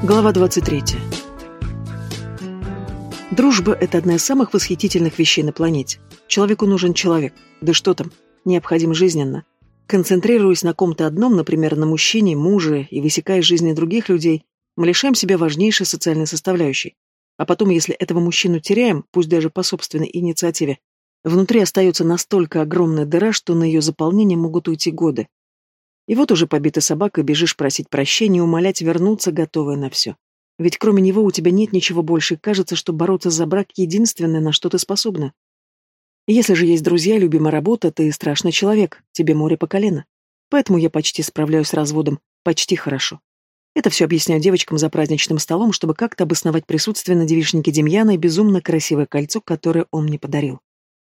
Глава 23. Дружба – это одна из самых восхитительных вещей на планете. Человеку нужен человек. Да что там, необходим жизненно. Концентрируясь на ком-то одном, например, на мужчине, муже, и высекая из жизни других людей, мы лишаем себя важнейшей социальной составляющей. А потом, если этого мужчину теряем, пусть даже по собственной инициативе, внутри остается настолько огромная дыра, что на ее заполнение могут уйти годы. И вот уже побитая собака бежишь просить прощения, умолять вернуться, готовая на все. Ведь кроме него у тебя нет ничего больше, и кажется, что бороться за брак — единственное, на что ты способна. Если же есть друзья, любимая работа, ты страшный человек, тебе море по колено. Поэтому я почти справляюсь с разводом, почти хорошо. Это все объясняю девочкам за праздничным столом, чтобы как-то обосновать присутствие на девичнике Демьяна и безумно красивое кольцо, которое он мне подарил.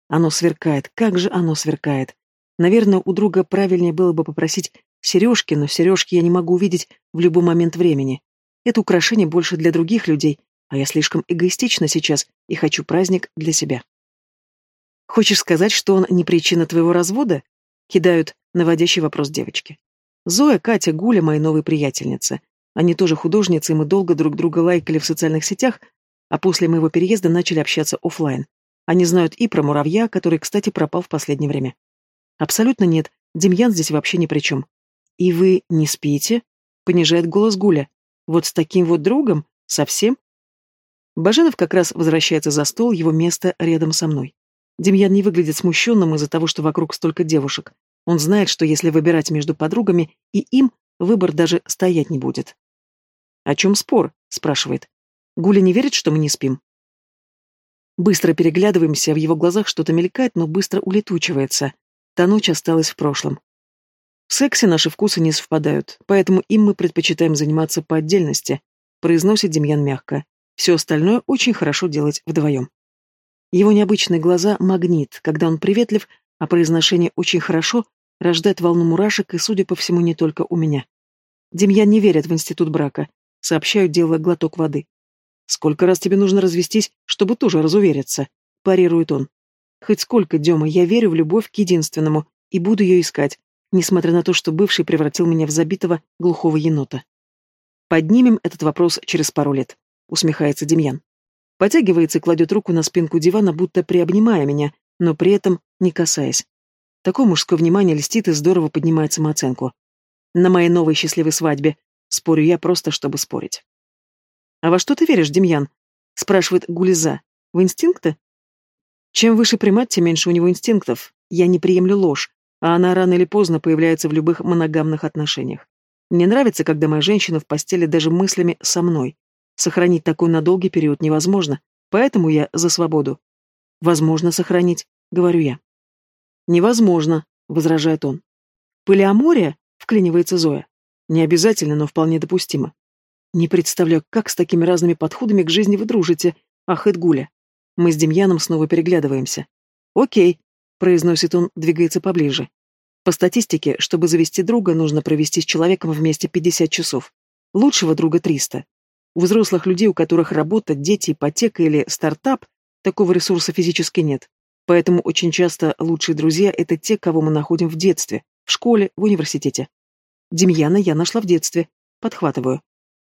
Оно сверкает, как же оно сверкает. Наверное, у друга правильнее было бы попросить Сережки, но сережки я не могу увидеть в любой момент времени. Это украшение больше для других людей, а я слишком эгоистична сейчас и хочу праздник для себя. Хочешь сказать, что он не причина твоего развода? Кидают наводящий вопрос девочки. Зоя, Катя, Гуля, мои новые приятельницы. Они тоже художницы, и мы долго друг друга лайкали в социальных сетях, а после моего переезда начали общаться офлайн. Они знают и про муравья, который, кстати, пропал в последнее время. Абсолютно нет, Демьян здесь вообще ни при чем. «И вы не спите?» — понижает голос Гуля. «Вот с таким вот другом? Совсем?» Баженов как раз возвращается за стол, его место рядом со мной. Демьян не выглядит смущенным из-за того, что вокруг столько девушек. Он знает, что если выбирать между подругами и им, выбор даже стоять не будет. «О чем спор?» — спрашивает. Гуля не верит, что мы не спим. Быстро переглядываемся, в его глазах что-то мелькает, но быстро улетучивается. Та ночь осталась в прошлом. В сексе наши вкусы не совпадают, поэтому им мы предпочитаем заниматься по отдельности, произносит Демьян мягко. Все остальное очень хорошо делать вдвоем. Его необычные глаза — магнит, когда он приветлив, а произношение очень хорошо, рождает волну мурашек и, судя по всему, не только у меня. Демьян не верит в институт брака, сообщаю, делая глоток воды. «Сколько раз тебе нужно развестись, чтобы тоже разувериться?» – парирует он. «Хоть сколько, Дема, я верю в любовь к единственному и буду ее искать, несмотря на то, что бывший превратил меня в забитого глухого енота. «Поднимем этот вопрос через пару лет», — усмехается Демьян. Потягивается и кладет руку на спинку дивана, будто приобнимая меня, но при этом не касаясь. Такое мужское внимание льстит и здорово поднимает самооценку. На моей новой счастливой свадьбе спорю я просто, чтобы спорить. «А во что ты веришь, Демьян?» — спрашивает Гулиза. «В инстинкты?» Чем выше примат, тем меньше у него инстинктов. Я не приемлю ложь, а она рано или поздно появляется в любых моногамных отношениях. Мне нравится, когда моя женщина в постели даже мыслями со мной. Сохранить такой на долгий период невозможно, поэтому я за свободу. Возможно сохранить, говорю я. Невозможно, возражает он. Полиамория, вклинивается Зоя. Не обязательно, но вполне допустимо. Не представляю, как с такими разными подходами к жизни вы дружите, ахает Гуля. Мы с Демьяном снова переглядываемся. Окей, произносит он, двигается поближе. По статистике, чтобы завести друга, нужно провести с человеком вместе 50 часов. Лучшего друга 300. У взрослых людей, у которых работа, дети, ипотека или стартап, такого ресурса физически нет. Поэтому очень часто лучшие друзья – это те, кого мы находим в детстве, в школе, в университете. Демьяна я нашла в детстве. Подхватываю.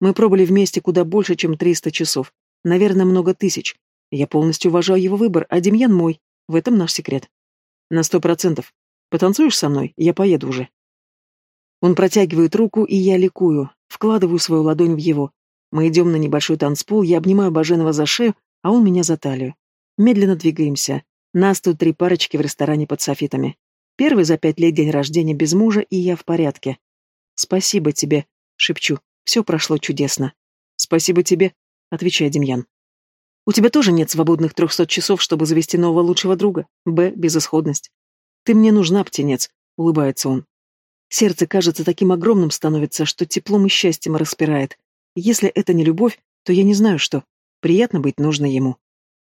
Мы пробыли вместе куда больше, чем 300 часов. Наверное, много тысяч. Я полностью уважаю его выбор, а Демьян мой. В этом наш секрет. На сто процентов. Потанцуешь со мной? Я поеду уже. Он протягивает руку, и я ликую, вкладываю свою ладонь в его. Мы идем на небольшой танцпол, я обнимаю Баженова за шею, а он меня за талию. Медленно двигаемся. Нас тут три парочки в ресторане под софитами. Первый за пять лет день рождения без мужа, и я в порядке. «Спасибо тебе», — шепчу. «Все прошло чудесно». «Спасибо тебе», — отвечает Демьян. У тебя тоже нет свободных трехсот часов, чтобы завести нового лучшего друга. Б. Безысходность. Ты мне нужна, птенец, улыбается он. Сердце, кажется, таким огромным становится, что теплом и счастьем распирает. Если это не любовь, то я не знаю что. Приятно быть нужно ему.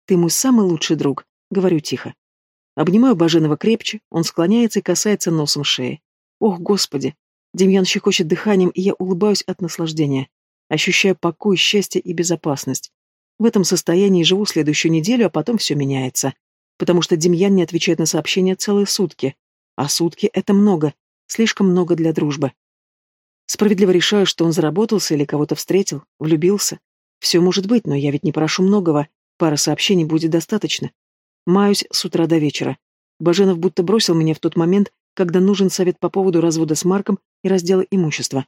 Ты мой самый лучший друг, говорю тихо. Обнимаю Баженова крепче, он склоняется и касается носом шеи. Ох, господи! Демьян щекочет дыханием, и я улыбаюсь от наслаждения. Ощущаю покой, счастье и безопасность. В этом состоянии живу следующую неделю, а потом все меняется. Потому что Демьян не отвечает на сообщения целые сутки. А сутки — это много. Слишком много для дружбы. Справедливо решаю, что он заработался или кого-то встретил, влюбился. Все может быть, но я ведь не прошу многого. Пара сообщений будет достаточно. Маюсь с утра до вечера. Баженов будто бросил меня в тот момент, когда нужен совет по поводу развода с Марком и раздела имущества.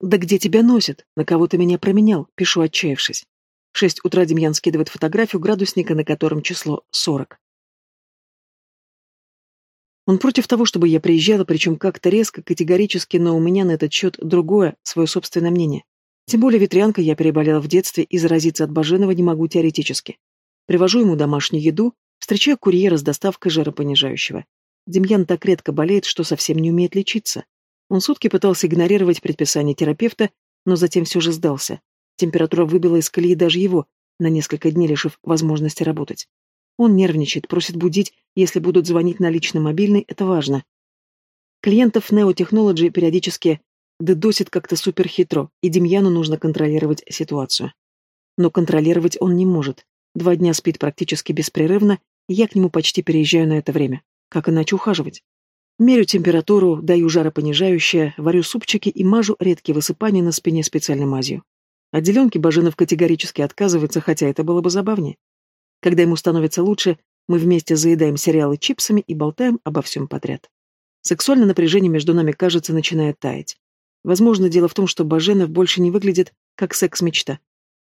«Да где тебя носит? На кого ты меня променял?» — пишу, отчаявшись. Шесть утра Демьян скидывает фотографию градусника, на котором число сорок. Он против того, чтобы я приезжала, причем как-то резко, категорически, но у меня на этот счет другое, свое собственное мнение. Тем более ветрянка я переболела в детстве и заразиться от Баженова не могу теоретически. Привожу ему домашнюю еду, встречаю курьера с доставкой жаропонижающего. Демьян так редко болеет, что совсем не умеет лечиться. Он сутки пытался игнорировать предписание терапевта, но затем все же сдался. Температура выбила из колеи даже его, на несколько дней лишив возможности работать. Он нервничает, просит будить, если будут звонить на личный мобильный, это важно. Клиентов Neo Technology периодически дедосит как-то суперхитро, и Демьяну нужно контролировать ситуацию. Но контролировать он не может. Два дня спит практически беспрерывно, и я к нему почти переезжаю на это время. Как иначе ухаживать? Мерю температуру, даю жаропонижающее, варю супчики и мажу редкие высыпания на спине специальной мазью. От деленки Баженов категорически отказывается, хотя это было бы забавнее. Когда ему становится лучше, мы вместе заедаем сериалы чипсами и болтаем обо всем подряд. Сексуальное напряжение между нами, кажется, начинает таять. Возможно, дело в том, что Баженов больше не выглядит как секс-мечта.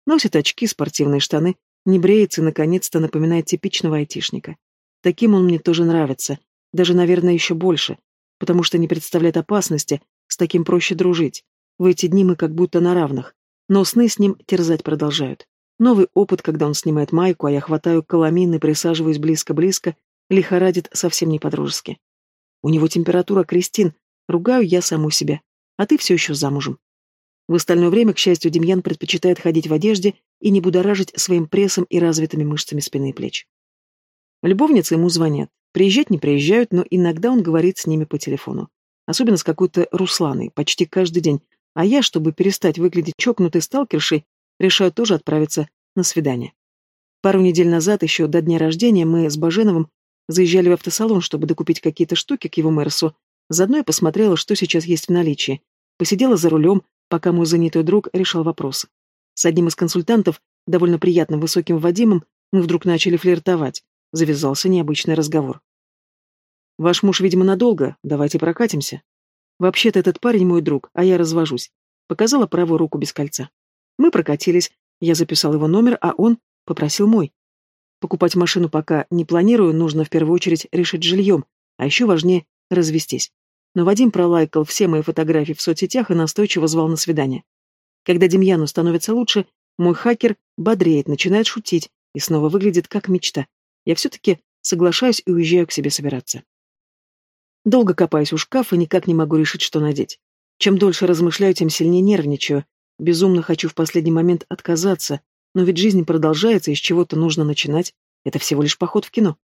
Носит очки, спортивные штаны, не бреется и, наконец-то, напоминает типичного айтишника. Таким он мне тоже нравится, даже, наверное, еще больше, потому что не представляет опасности, с таким проще дружить. В эти дни мы как будто на равных, но сны с ним терзать продолжают. Новый опыт, когда он снимает майку, а я хватаю каламин и присаживаюсь близко-близко, лихорадит совсем не по-дружески. У него температура, Кристин, ругаю я саму себя, а ты все еще замужем. В остальное время, к счастью, Демьян предпочитает ходить в одежде и не будоражить своим прессом и развитыми мышцами спины и плеч. Любовницы ему звонят. Приезжать не приезжают, но иногда он говорит с ними по телефону. Особенно с какой-то Русланой, почти каждый день. А я, чтобы перестать выглядеть чокнутой сталкершей, решаю тоже отправиться на свидание. Пару недель назад, еще до дня рождения, мы с Баженовым заезжали в автосалон, чтобы докупить какие-то штуки к его Мерсу. Заодно я посмотрела, что сейчас есть в наличии. Посидела за рулем, пока мой занятой друг решал вопросы. С одним из консультантов, довольно приятным высоким Вадимом, мы вдруг начали флиртовать. Завязался необычный разговор. «Ваш муж, видимо, надолго. Давайте прокатимся». «Вообще-то этот парень мой друг, а я развожусь». Показала правую руку без кольца. Мы прокатились. Я записал его номер, а он попросил мой. Покупать машину пока не планирую, нужно в первую очередь решить жильем, а еще важнее — развестись. Но Вадим пролайкал все мои фотографии в соцсетях и настойчиво звал на свидание. Когда Демьяну становится лучше, мой хакер бодреет, начинает шутить и снова выглядит как мечта я все-таки соглашаюсь и уезжаю к себе собираться. Долго копаюсь у шкафа и никак не могу решить, что надеть. Чем дольше размышляю, тем сильнее нервничаю. Безумно хочу в последний момент отказаться, но ведь жизнь продолжается, и с чего-то нужно начинать. Это всего лишь поход в кино.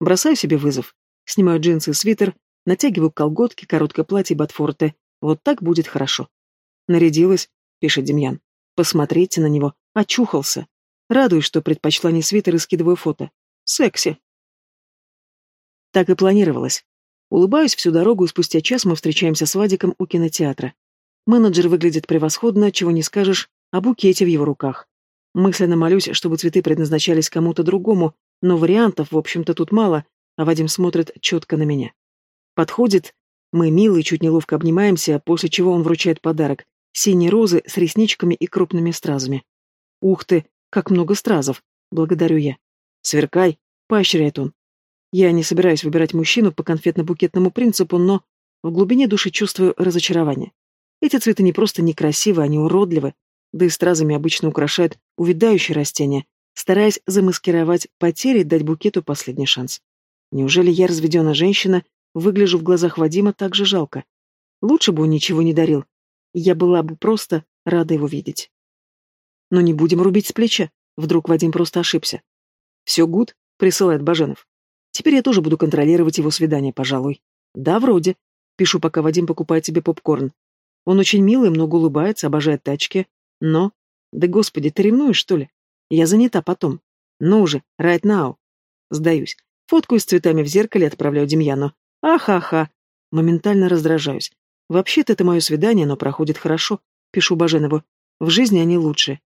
Бросаю себе вызов. Снимаю джинсы и свитер, натягиваю колготки, короткое платье и ботфорты. Вот так будет хорошо. Нарядилась, пишет Демьян. Посмотрите на него. Очухался. Радуюсь, что предпочла не свитер и скидываю фото. Секси. Так и планировалось. Улыбаюсь всю дорогу, и спустя час мы встречаемся с Вадиком у кинотеатра. Менеджер выглядит превосходно, чего не скажешь о букете в его руках. Мысленно молюсь, чтобы цветы предназначались кому-то другому, но вариантов, в общем-то, тут мало, а Вадим смотрит четко на меня. Подходит, мы мило чуть неловко обнимаемся, после чего он вручает подарок — синие розы с ресничками и крупными стразами. Ух ты, как много стразов, благодарю я. «Сверкай!» — поощряет он. Я не собираюсь выбирать мужчину по конфетно-букетному принципу, но в глубине души чувствую разочарование. Эти цветы не просто некрасивы, они уродливы, да и стразами обычно украшают увядающие растения, стараясь замаскировать потери и дать букету последний шанс. Неужели я, разведенная женщина, выгляжу в глазах Вадима так же жалко? Лучше бы он ничего не дарил. Я была бы просто рада его видеть. Но не будем рубить с плеча. Вдруг Вадим просто ошибся. «Все гуд?» — присылает Баженов. «Теперь я тоже буду контролировать его свидание, пожалуй». «Да, вроде». Пишу, пока Вадим покупает себе попкорн. Он очень милый, много улыбается, обожает тачки. Но... Да господи, ты ревнуешь, что ли? Я занята потом. Ну уже, right now. Сдаюсь. Фотку с цветами в зеркале отправляю Демьяну. Аха-ха. Моментально раздражаюсь. Вообще-то это мое свидание, но проходит хорошо. Пишу Баженову. В жизни они лучше.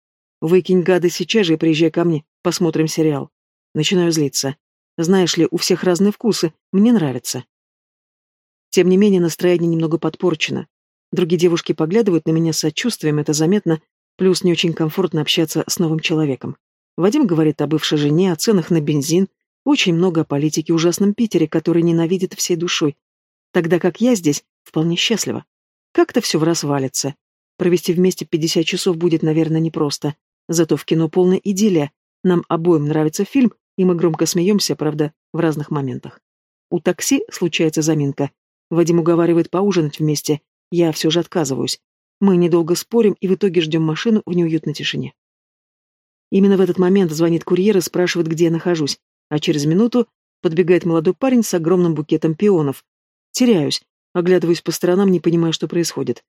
Выкинь гады сейчас же и приезжай ко мне. Посмотрим сериал. Начинаю злиться. Знаешь ли, у всех разные вкусы. Мне нравится. Тем не менее, настроение немного подпорчено. Другие девушки поглядывают на меня с сочувствием, это заметно, плюс не очень комфортно общаться с новым человеком. Вадим говорит о бывшей жене, о ценах на бензин, очень много о политике ужасном Питере, который ненавидит всей душой. Тогда как я здесь вполне счастлива. Как-то все в раз валится. Провести вместе 50 часов будет, наверное, непросто. Зато в кино полная идиллия. Нам обоим нравится фильм, и мы громко смеемся, правда, в разных моментах. У такси случается заминка. Вадим уговаривает поужинать вместе. Я все же отказываюсь. Мы недолго спорим и в итоге ждем машину в неуютной тишине. Именно в этот момент звонит курьер и спрашивает, где я нахожусь, а через минуту подбегает молодой парень с огромным букетом пионов. Теряюсь, оглядываюсь по сторонам, не понимая, что происходит.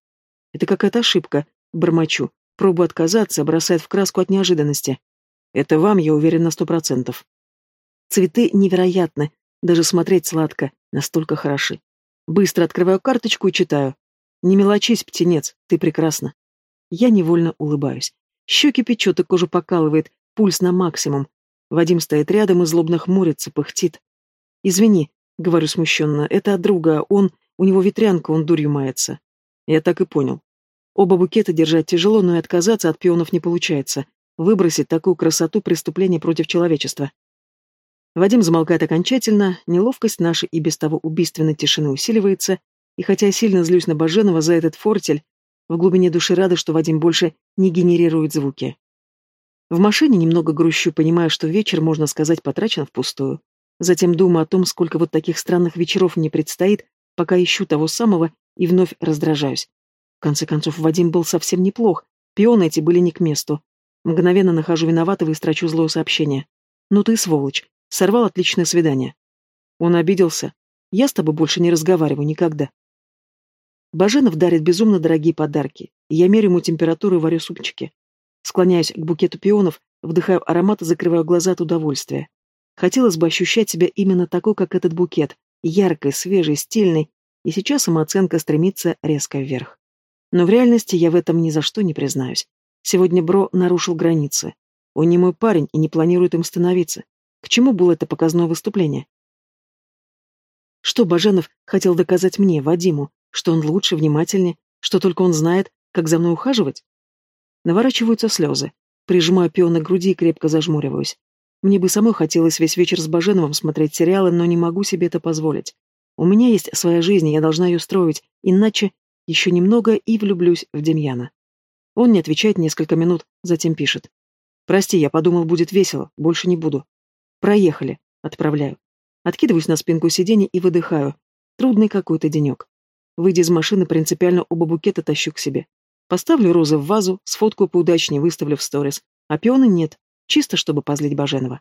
Это какая-то ошибка, бормочу, пробую отказаться, бросает в краску от неожиданности. Это вам, я уверен, на сто процентов. Цветы невероятны, даже смотреть сладко, настолько хороши. Быстро открываю карточку и читаю. «Не мелочись, птенец, ты прекрасна». Я невольно улыбаюсь. Щеки печет и кожу покалывает, пульс на максимум. Вадим стоит рядом и злобно хмурится, пыхтит. «Извини», — говорю смущенно, — «это от друга, он... У него ветрянка, он дурью мается». Я так и понял. Оба букета держать тяжело, но и отказаться от пионов не получается. Выбросить такую красоту преступление против человечества. Вадим замолкает окончательно, неловкость нашей и без того убийственной тишины усиливается, и хотя я сильно злюсь на Баженова за этот фортель, в глубине души рада, что Вадим больше не генерирует звуки. В машине немного грущу, понимая, что вечер, можно сказать, потрачен впустую. Затем думаю о том, сколько вот таких странных вечеров мне предстоит, пока ищу того самого и вновь раздражаюсь. В конце концов, Вадим был совсем неплох, пионы эти были не к месту. Мгновенно нахожу виноватого и строчу злое сообщение. «Ну ты сволочь, Сорвал отличное свидание. Он обиделся. Я с тобой больше не разговариваю никогда. Баженов дарит безумно дорогие подарки. Я мерю ему температуру и варю супчики. Склоняюсь к букету пионов, вдыхаю аромат и закрываю глаза от удовольствия. Хотелось бы ощущать себя именно такой, как этот букет. Яркой, свежей, стильной. И сейчас самооценка стремится резко вверх. Но в реальности я в этом ни за что не признаюсь. Сегодня Бро нарушил границы. Он не мой парень и не планирует им становиться. К чему было это показное выступление? Что Баженов хотел доказать мне, Вадиму, что он лучше, внимательнее, что только он знает, как за мной ухаживать? Наворачиваются слезы. Прижимаю пион к груди и крепко зажмуриваюсь. Мне бы самой хотелось весь вечер с Баженовым смотреть сериалы, но не могу себе это позволить. У меня есть своя жизнь, я должна ее строить, иначе еще немного и влюблюсь в Демьяна. Он не отвечает несколько минут, затем пишет. «Прости, я подумал, будет весело, больше не буду. Проехали. Отправляю. Откидываюсь на спинку сиденья и выдыхаю. Трудный какой-то денек. Выйдя из машины, принципиально оба букета тащу к себе. Поставлю розы в вазу, сфоткаю поудачнее, выставлю в сторис. А пионы нет, чисто чтобы позлить Баженова.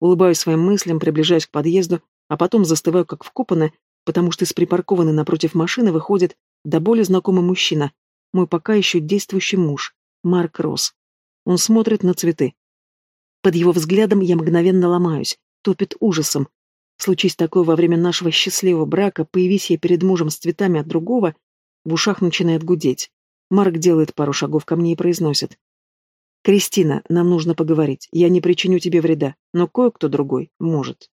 Улыбаюсь своим мыслям, приближаюсь к подъезду, а потом застываю как вкопанная, потому что из припаркованной напротив машины выходит до боли знакомый мужчина, мой пока еще действующий муж, Марк Росс. Он смотрит на цветы. Под его взглядом я мгновенно ломаюсь, топит ужасом. Случись такое во время нашего счастливого брака, появись я перед мужем с цветами от другого, в ушах начинает гудеть. Марк делает пару шагов ко мне и произносит. «Кристина, нам нужно поговорить. Я не причиню тебе вреда, но кое-кто другой может».